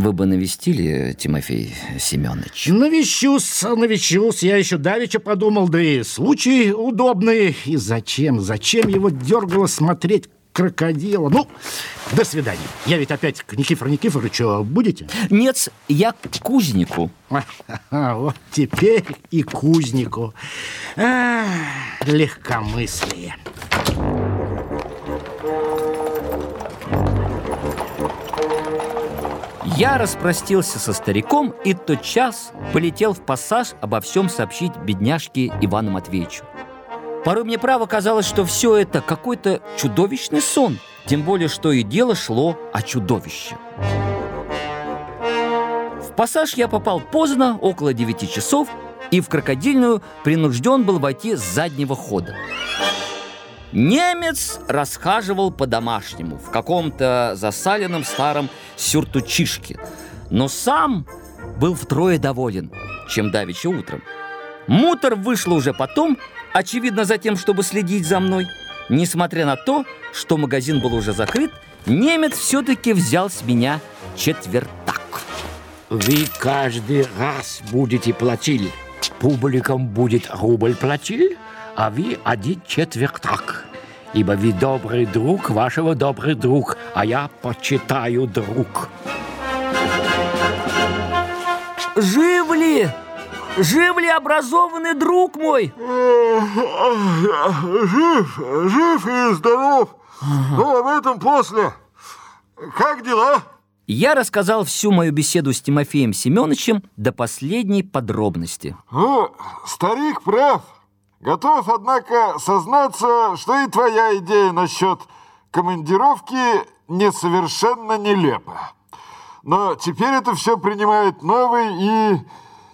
Вы бы навестили, Тимофей Семенович? Навещусь, навещусь. Я еще давеча подумал, да и случай удобный. И зачем, зачем его дергало смотреть крокодила? Ну, до свидания. Я ведь опять к Никифору Никифоровичу будете? Нет, я к кузнику. А, вот теперь и кузнику. А, легкомыслие. Я распростился со стариком и тотчас полетел в пассаж обо всем сообщить бедняжке Ивану Матвеевичу. Порой мне право казалось, что все это какой-то чудовищный сон, тем более, что и дело шло о чудовище. В пассаж я попал поздно, около девяти часов, и в крокодильную принужден был войти с заднего хода. Немец расхаживал по-домашнему в каком-то засаленном старом сюртучишке, но сам был втрое доволен, чем давеча утром. Мутор вышла уже потом, очевидно за тем, чтобы следить за мной. Несмотря на то, что магазин был уже закрыт, немец все-таки взял с меня четвертак. Вы каждый раз будете платить. Публикам будет рубль платить, а вы один четвертак. Ибо вы добрый друг вашего добрый друг, а я почитаю друг. Жив ли? Жив ли образованный друг мой? Жив, жив и здоров. Но об этом после. Как дела? Я рассказал всю мою беседу с Тимофеем Семеновичем до последней подробности. Ну, старик прав. Готов, однако, сознаться, что и твоя идея насчет командировки несовершенно нелепа. Но теперь это все принимает новый и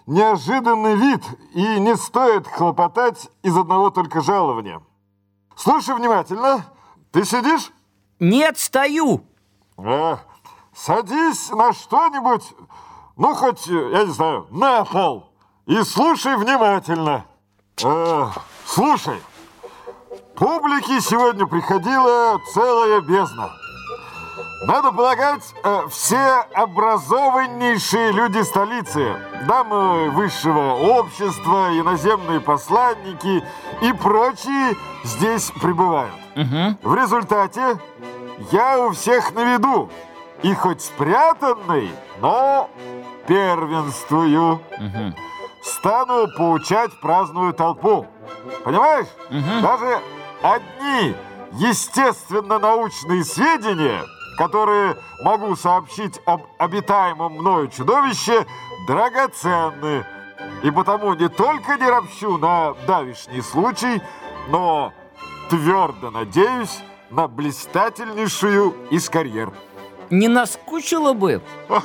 неожиданный вид, и не стоит хлопотать из одного только жалования. Слушай внимательно. Ты сидишь? Нет, стою. А, садись на что-нибудь, ну, хоть, я не знаю, на пол, и слушай внимательно. А, слушай, публике сегодня приходила целая бездна. Надо полагать, э, все образованнейшие люди столицы, дамы высшего общества, иноземные посланники и прочие здесь пребывают. Угу. В результате я у всех на виду. И хоть спрятанный, но первенствую. Угу. Стану поучать праздную толпу. Понимаешь? Угу. Даже одни естественно-научные сведения, которые могу сообщить об обитаемом мною чудовище, драгоценны. И потому не только не ропщу на давишний случай, но твердо надеюсь на блистательнейшую из карьер. Не наскучило бы?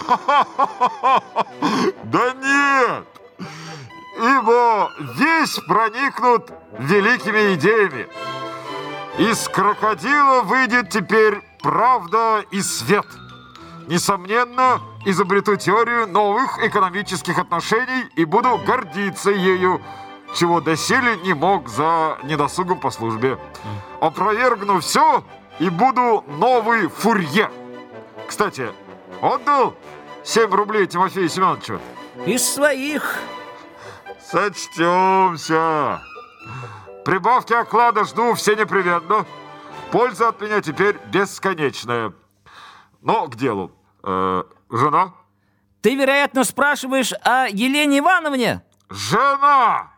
Да нет! Ибо весь проникнут великими идеями. Из крокодила выйдет теперь правда и свет. Несомненно, изобрету теорию новых экономических отношений и буду гордиться ею, чего доселе не мог за недосугом по службе. Опровергну все и буду новый фурье. Кстати, отдал 7 рублей Тимофею Семеновичу? Из своих. Сочтемся. Прибавки оклада жду все непременно. Польза от меня теперь бесконечная. Но к делу. Э, жена? Ты, вероятно, спрашиваешь о Елене Ивановне? Жена!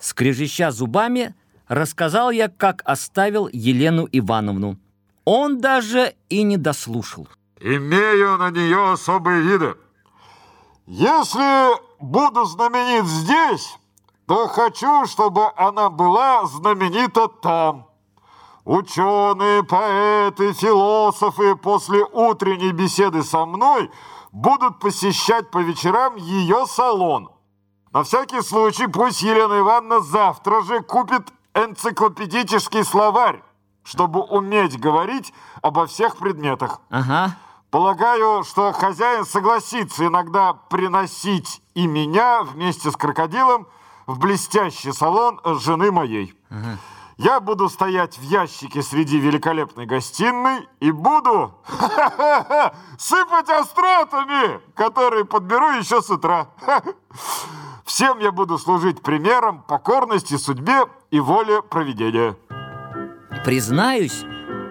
Скрежеща зубами, рассказал я, как оставил Елену Ивановну. Он даже и не дослушал. Имею на нее особые виды. Если буду знаменит здесь, то хочу, чтобы она была знаменита там. Ученые, поэты, философы после утренней беседы со мной будут посещать по вечерам ее салон. На всякий случай пусть Елена Ивановна завтра же купит энциклопедический словарь, чтобы уметь говорить обо всех предметах. Ага. Полагаю, что хозяин согласится иногда приносить и меня вместе с крокодилом в блестящий салон жены моей. Ага. Я буду стоять в ящике среди великолепной гостиной и буду сыпать остротами, которые подберу еще с утра. Всем я буду служить примером покорности судьбе и воле проведения. Признаюсь,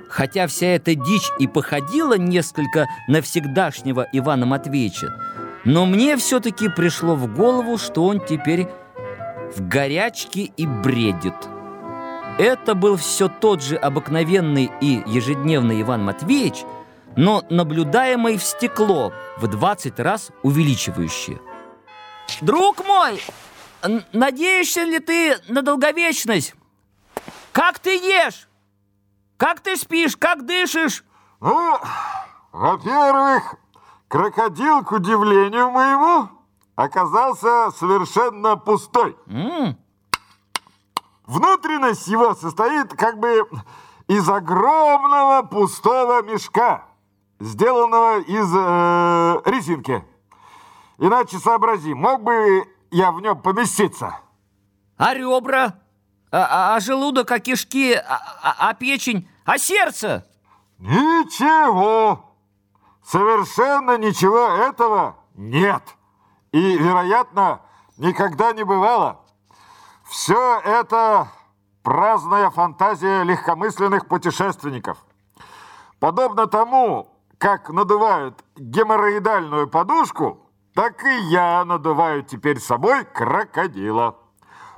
хотя вся эта дичь и походила несколько на всегдашнего Ивана Матвеевича, но мне все-таки пришло в голову, что он теперь в горячке и бредит. Это был все тот же обыкновенный и ежедневный Иван Матвеевич, но наблюдаемый в стекло, в 20 раз увеличивающее. Друг мой, надеешься ли ты на долговечность? Как ты ешь? Как ты спишь? Как дышишь? Ну, во-первых, крокодил, к удивлению моему, оказался совершенно пустой. М, Внутренность его состоит как бы из огромного пустого мешка, сделанного из э, резинки. Иначе сообрази, мог бы я в нем поместиться? А ребра? А, а- а желудок, а кишки, а, а- а печень, а сердце? Ничего. Совершенно ничего этого нет. И, вероятно, никогда не бывало. Все это праздная фантазия легкомысленных путешественников. Подобно тому, как надувают геморроидальную подушку, так и я надуваю теперь собой крокодила.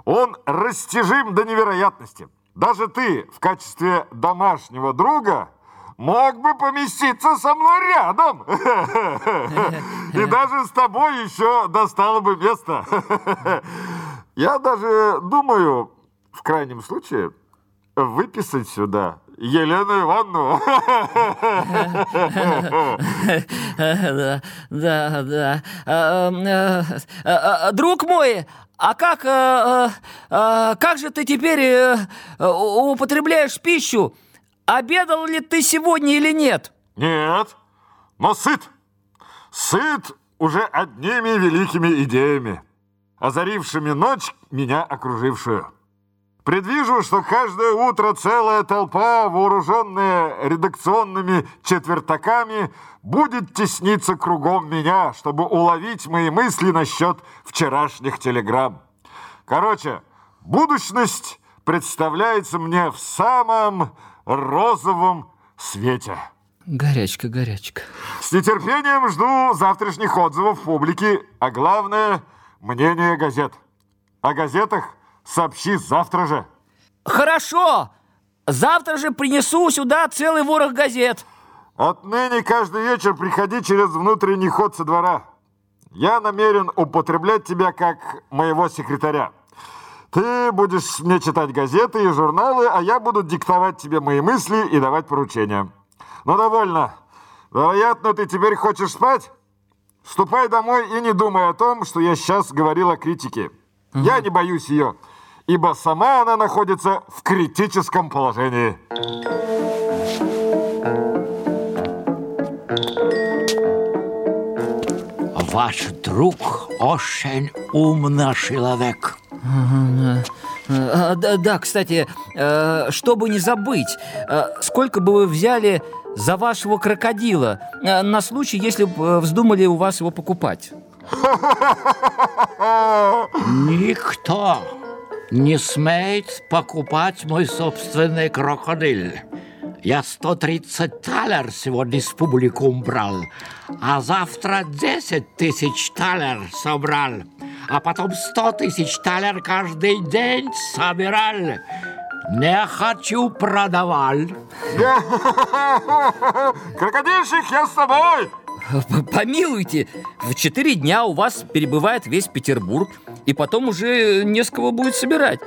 Он растяжим до невероятности. Даже ты в качестве домашнего друга мог бы поместиться со мной рядом. И даже с тобой еще достало бы место. Я даже думаю, в крайнем случае, выписать сюда Елену Ивановну. Да, да, да. А, а, а, а, Друг мой, а как, а, а, как же ты теперь э, употребляешь пищу? Обедал ли ты сегодня или нет? Нет, но сыт. Сыт уже одними великими идеями, озарившими ночь, меня окружившую. Предвижу, что каждое утро целая толпа, вооруженная редакционными четвертаками, будет тесниться кругом меня, чтобы уловить мои мысли насчет вчерашних телеграмм. Короче, будущность представляется мне в самом розовом свете. Горячка, горячка. С нетерпением жду завтрашних отзывов публики, а главное – мнение газет. О газетах сообщи завтра же. Хорошо! Завтра же принесу сюда целый ворох газет. Отныне каждый вечер приходи через внутренний ход со двора. Я намерен употреблять тебя как моего секретаря. Ты будешь мне читать газеты и журналы, а я буду диктовать тебе мои мысли и давать поручения. Ну, довольно. Вероятно, ты теперь хочешь спать? Ступай домой и не думай о том, что я сейчас говорил о критике. Я не боюсь ее, ибо сама она находится в критическом положении. Ваш друг очень умный человек. А, да, да, кстати, э, чтобы не забыть, э, сколько бы вы взяли за вашего крокодила э, на случай, если бы вздумали у вас его покупать? Никто не смеет покупать мой собственный крокодил. Я 130 талер сегодня с публикум брал, а завтра 10 тысяч талер собрал, а потом 100 тысяч талер каждый день собирал. Не хочу продавал. Крокодильщик, я с тобой! Помилуйте, в четыре дня у вас перебывает весь Петербург, и потом уже не с кого будет собирать.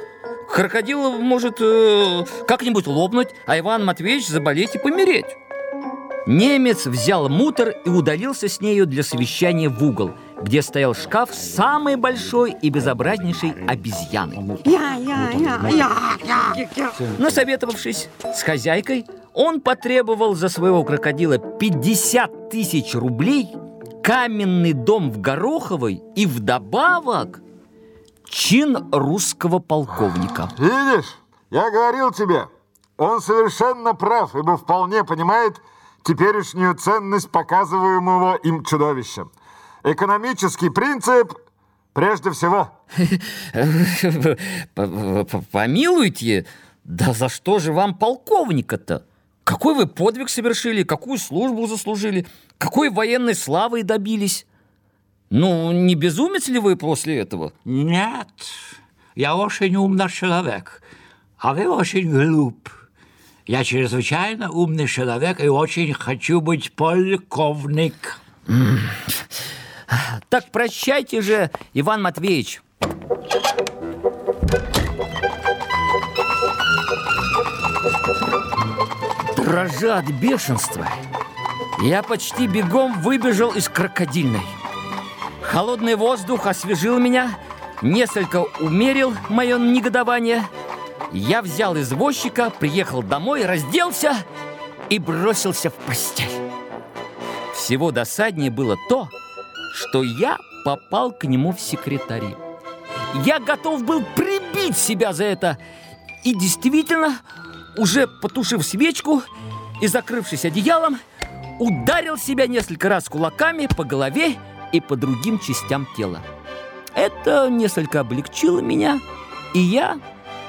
Крокодил может э, как-нибудь лопнуть, а Иван Матвеевич заболеть и помереть. Немец взял мутор и удалился с нею для совещания в угол, где стоял шкаф с самой большой и безобразнейшей обезьяной. Насоветовавшись с хозяйкой, он потребовал за своего крокодила 50 тысяч рублей, каменный дом в Гороховой и вдобавок чин русского полковника. Видишь, Я говорил тебе, он совершенно прав, ибо вполне понимает теперешнюю ценность показываемого им чудовища. Экономический принцип прежде всего. Помилуйте, да за что же вам полковника-то? Какой вы подвиг совершили, какую службу заслужили, какой военной славы добились? Ну, не безумец ли вы после этого? Нет, я очень умный человек, а вы очень глуп. Я чрезвычайно умный человек и очень хочу быть полковник. Так прощайте же, Иван Матвеевич. Дрожа от бешенства, я почти бегом выбежал из крокодильной. Холодный воздух освежил меня, несколько умерил мое негодование. Я взял извозчика, приехал домой, разделся и бросился в постель. Всего досаднее было то, что я попал к нему в секретари. Я готов был прибить себя за это. И действительно, уже потушив свечку и закрывшись одеялом, ударил себя несколько раз кулаками по голове и по другим частям тела. Это несколько облегчило меня, и я,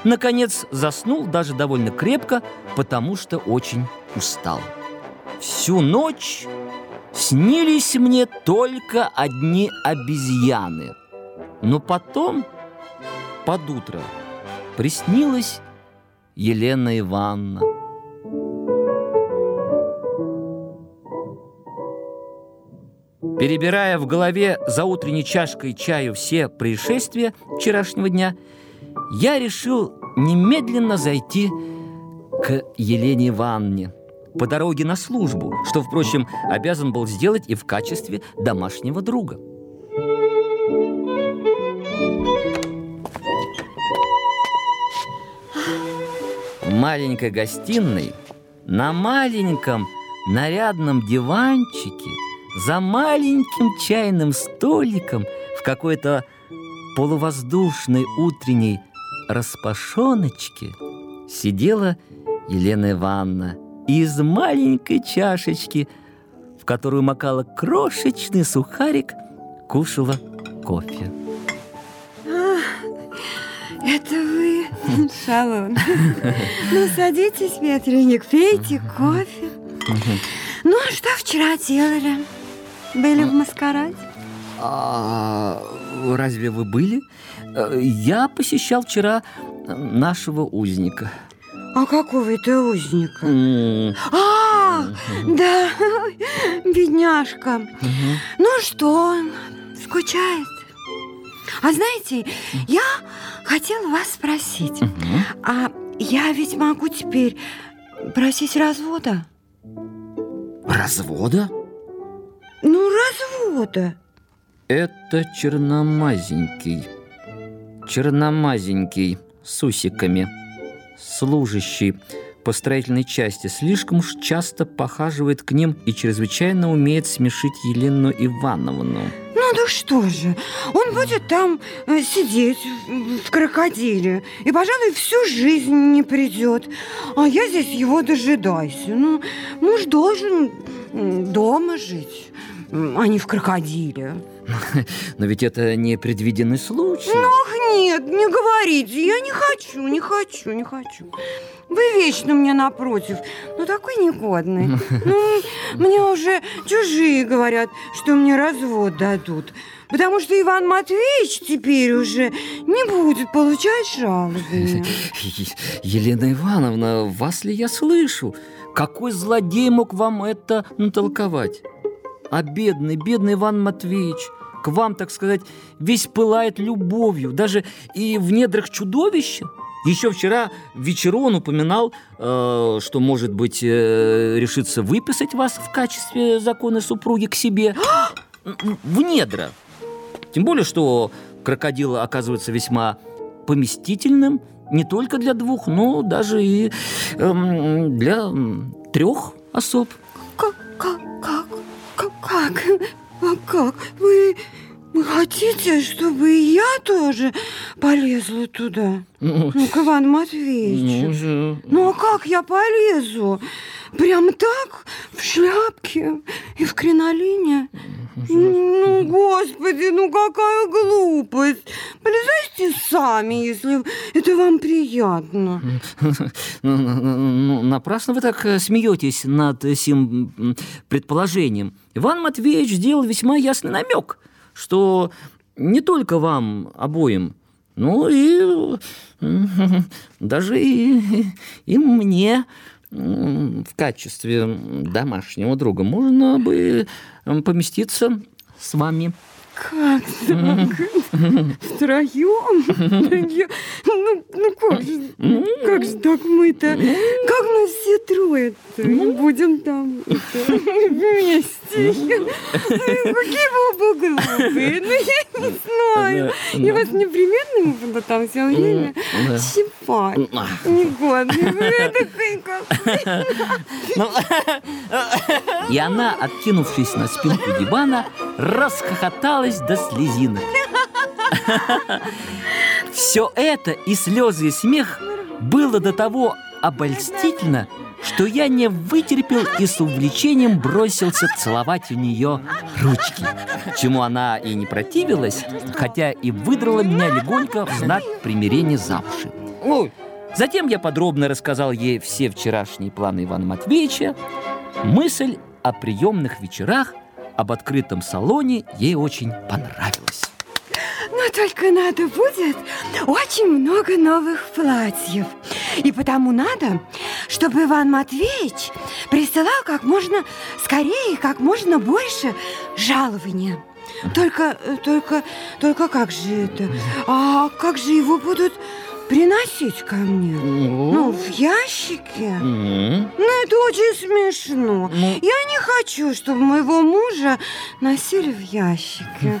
наконец, заснул даже довольно крепко, потому что очень устал. Всю ночь снились мне только одни обезьяны. Но потом, под утро, приснилась Елена Ивановна. Перебирая в голове за утренней чашкой чаю все происшествия вчерашнего дня, я решил немедленно зайти к Елене Ивановне по дороге на службу, что, впрочем, обязан был сделать и в качестве домашнего друга. Маленькой гостиной на маленьком нарядном диванчике за маленьким чайным столиком в какой-то полувоздушной утренней распашоночке сидела Елена Ивановна и из маленькой чашечки, в которую макала крошечный сухарик, кушала кофе. Это вы, шалун. Ну, садитесь, Ветреник, пейте кофе. Ну, а что вчера делали? Были в маскараде? А разве вы были? Э, Я посещал вчера нашего узника. А какого это узника? М, А, да, бедняжка. Ну что, он скучает? А знаете, я хотела вас спросить, а я ведь могу теперь просить развода? Развода? Ну, развода. Это черномазенький. Черномазенький, с усиками. Служащий по строительной части слишком уж часто похаживает к ним и чрезвычайно умеет смешить Елену Ивановну. Ну да что же, он будет там э, сидеть в- крокодиле и, пожалуй, всю жизнь не придет. А я здесь его дожидаюсь. Ну, муж должен дома жить, а не в крокодиле. Но ведь это непредвиденный случай. Ах, нет, не говорите, я не хочу, не хочу, не хочу. Вы вечно мне напротив, ну такой негодный. Ну, мне уже чужие говорят, что мне развод дадут. Потому что Иван Матвеевич теперь уже не будет получать жалобы. Елена Ивановна, вас ли я слышу? Какой злодей мог вам это натолковать? А бедный, бедный Иван Матвеевич к вам, так сказать, весь пылает любовью, даже и в недрах чудовища. Еще вчера вечеру он упоминал, э, что, может быть, э, решится выписать вас в качестве законной супруги к себе в недра. Тем более, что крокодил оказывается весьма поместительным не только для двух, но даже и эм, для трех особ. Как, как, как, как, как, а как? Вы, Вы хотите, чтобы и я тоже полезла туда? Ну, Ну, к Ивану Матвеевичу. ну, же- Ну, а как я полезу? Прям так? В шляпке и в кринолине? Ну, господи, ну какая глупость. Полезайте сами, если это вам приятно. Ну, ну, ну, Напрасно вы так э, смеетесь над сим м, предположением. Иван Матвеевич сделал весьма ясный намек, что не только вам обоим, но и даже и, и мне в качестве домашнего друга можно бы поместиться с вами. Как так? Втроем? Ну, ну как же, как же так мы-то? Как мы все трое-то будем там вместе? Какие вы оба глупые. Ну, я не знаю. Я вас непременно буду там все время. Щипать. Негодный какой. И она, откинувшись на спинку дивана, расхохоталась до слезинок. Все это и слезы, и смех было до того обольстительно, что я не вытерпел и с увлечением бросился целовать у нее ручки, чему она и не противилась, хотя и выдрала меня легонько в знак примирения за уши. Ой. Затем я подробно рассказал ей все вчерашние планы Ивана Матвеевича. Мысль о приемных вечерах, об открытом салоне ей очень понравилась. Но только надо будет очень много новых платьев. И потому надо, чтобы Иван Матвеевич присылал как можно скорее как можно больше жалования. Только, э, только, только как же это? А как же его будут приносить ко мне? Ну, в ящике? М. Ну, это очень смешно. Ну. Я не хочу, чтобы моего мужа носили в ящике.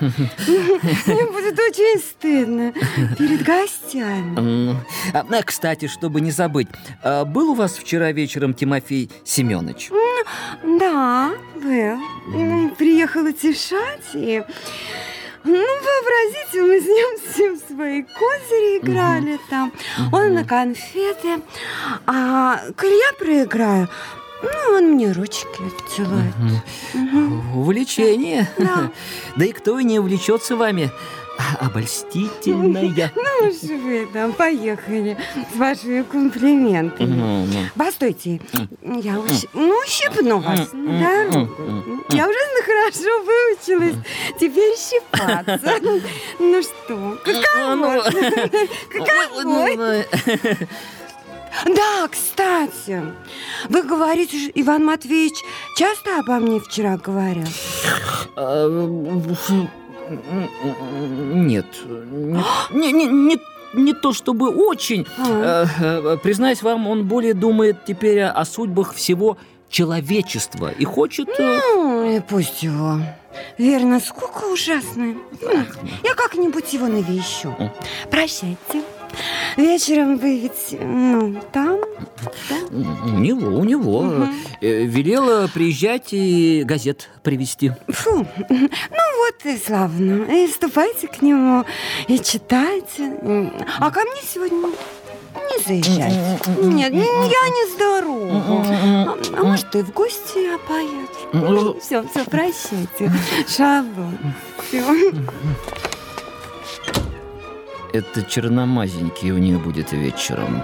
Мне будет очень стыдно перед гостями. М. А, а, Кстати, чтобы не забыть, а, был у вас вчера вечером Тимофей Семенович? Да, был. Приехал утешать и... Ну, вообразите, мы с ним все в свои козыри играли там. Он на конфеты. А коль я проиграю, ну, он мне ручки целует. Мгм. Увлечение. Да. Да и кто не увлечется вами. А, Обольстительная. Ну уж вы там, поехали с вашими комплиментами. Ну, ну. Постойте, я уж, ну, щипну вас, м, м, Я ужасно хорошо выучилась теперь щипаться. Ну что, каково? Ну, Каково? Да, кстати, вы говорите, Иван Матвеевич часто обо мне вчера говорил? Нет. Не, не, не, не то чтобы очень. А. Э, э, Признаюсь вам, он более думает теперь о судьбах всего человечества и хочет... э, Ну, и пусть его. Верно, скука ужасная. Ну, Я как-нибудь его навещу. Прощайте. Вечером вы ведь, ну, там, да? У него, у него. Мгм. Э, Велела приезжать и газет привезти. Фу, ну вот и славно. И вступайте к нему, и читайте. А ко мне сегодня не заезжайте. Нет, я не здорова. А, а может, и в гости опоет? Все, все, прощайте. Шалом. Все. Это черномазенький у нее будет вечером.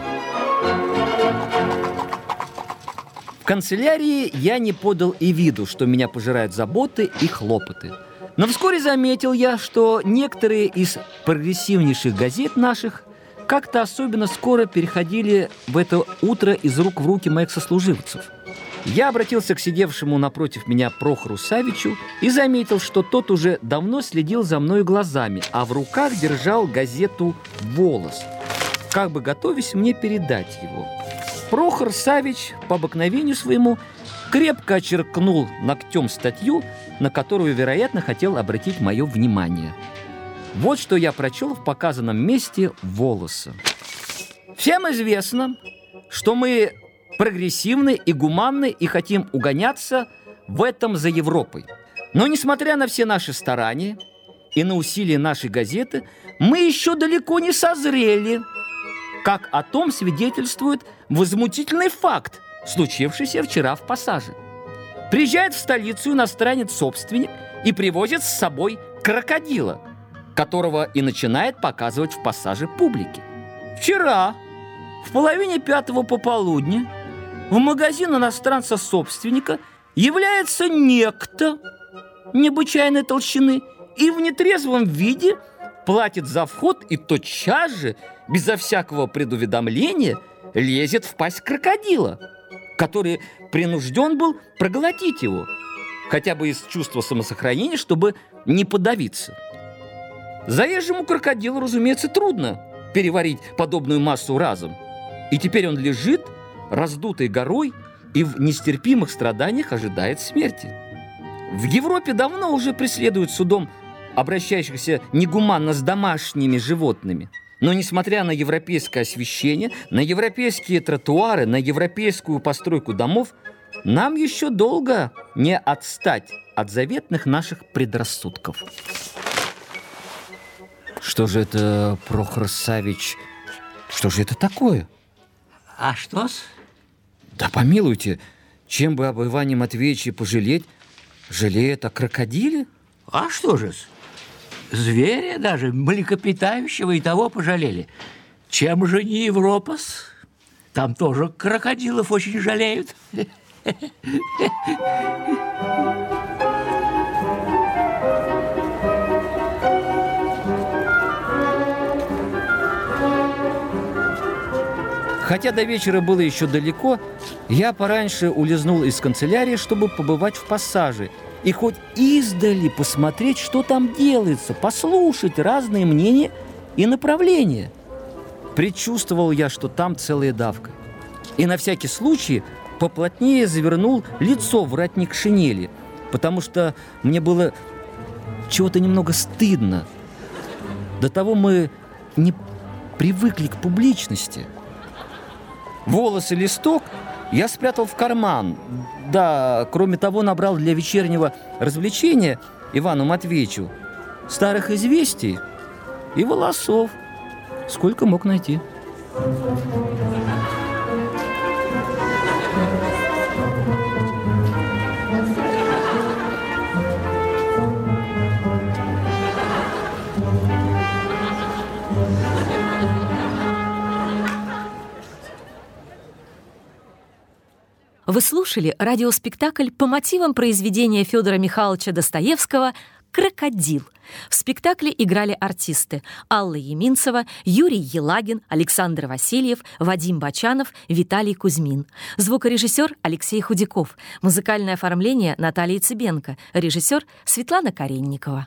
В канцелярии я не подал и виду, что меня пожирают заботы и хлопоты. Но вскоре заметил я, что некоторые из прогрессивнейших газет наших как-то особенно скоро переходили в это утро из рук в руки моих сослуживцев. Я обратился к сидевшему напротив меня Прохору Савичу и заметил, что тот уже давно следил за мной глазами, а в руках держал газету «Волос», как бы готовясь мне передать его. Прохор Савич по обыкновению своему крепко очеркнул ногтем статью, на которую, вероятно, хотел обратить мое внимание. Вот что я прочел в показанном месте «Волоса». Всем известно, что мы прогрессивны и гуманны и хотим угоняться в этом за Европой. Но, несмотря на все наши старания, и на усилия нашей газеты мы еще далеко не созрели, как о том свидетельствует возмутительный факт, случившийся вчера в пассаже. Приезжает в столицу иностранец-собственник и привозит с собой крокодила, которого и начинает показывать в пассаже публике. Вчера, в половине пятого пополудня, в магазин иностранца-собственника является некто необычайной толщины и в нетрезвом виде платит за вход и тотчас же, безо всякого предуведомления, лезет в пасть крокодила, который принужден был проглотить его, хотя бы из чувства самосохранения, чтобы не подавиться. Заезжему крокодилу, разумеется, трудно переварить подобную массу разом. И теперь он лежит, раздутой горой, и в нестерпимых страданиях ожидает смерти. В Европе давно уже преследуют судом обращающихся негуманно с домашними животными. Но несмотря на европейское освещение, на европейские тротуары, на европейскую постройку домов, нам еще долго не отстать от заветных наших предрассудков. Что же это, Прохор Савич, что же это такое? А что-с? Да помилуйте, чем бы об Иване Матвеевиче пожалеть, жалеет о крокодиле? А что же-с? Зверя даже, млекопитающего и того пожалели. Чем же не Европа-с? Там тоже крокодилов очень жалеют. Хотя до вечера было еще далеко, я пораньше улизнул из канцелярии, чтобы побывать в пассаже и хоть издали посмотреть, что там делается, послушать разные мнения и направления. Предчувствовал я, что там целая давка. И на всякий случай поплотнее завернул лицо в воротник шинели, потому что мне было чего-то немного стыдно. До того мы не привыкли к публичности. Волосы листок я спрятал в карман. Да, кроме того, набрал для вечернего развлечения Ивану Матвеевичу старых известий и волосов. Сколько мог найти. Вы слушали радиоспектакль по мотивам произведения Федора Михайловича Достоевского «Крокодил». В спектакле играли артисты Алла Еминцева, Юрий Елагин, Александр Васильев, Вадим Бачанов, Виталий Кузьмин. Звукорежиссер Алексей Худяков. Музыкальное оформление Наталья Цыбенко. Режиссер Светлана Каренникова.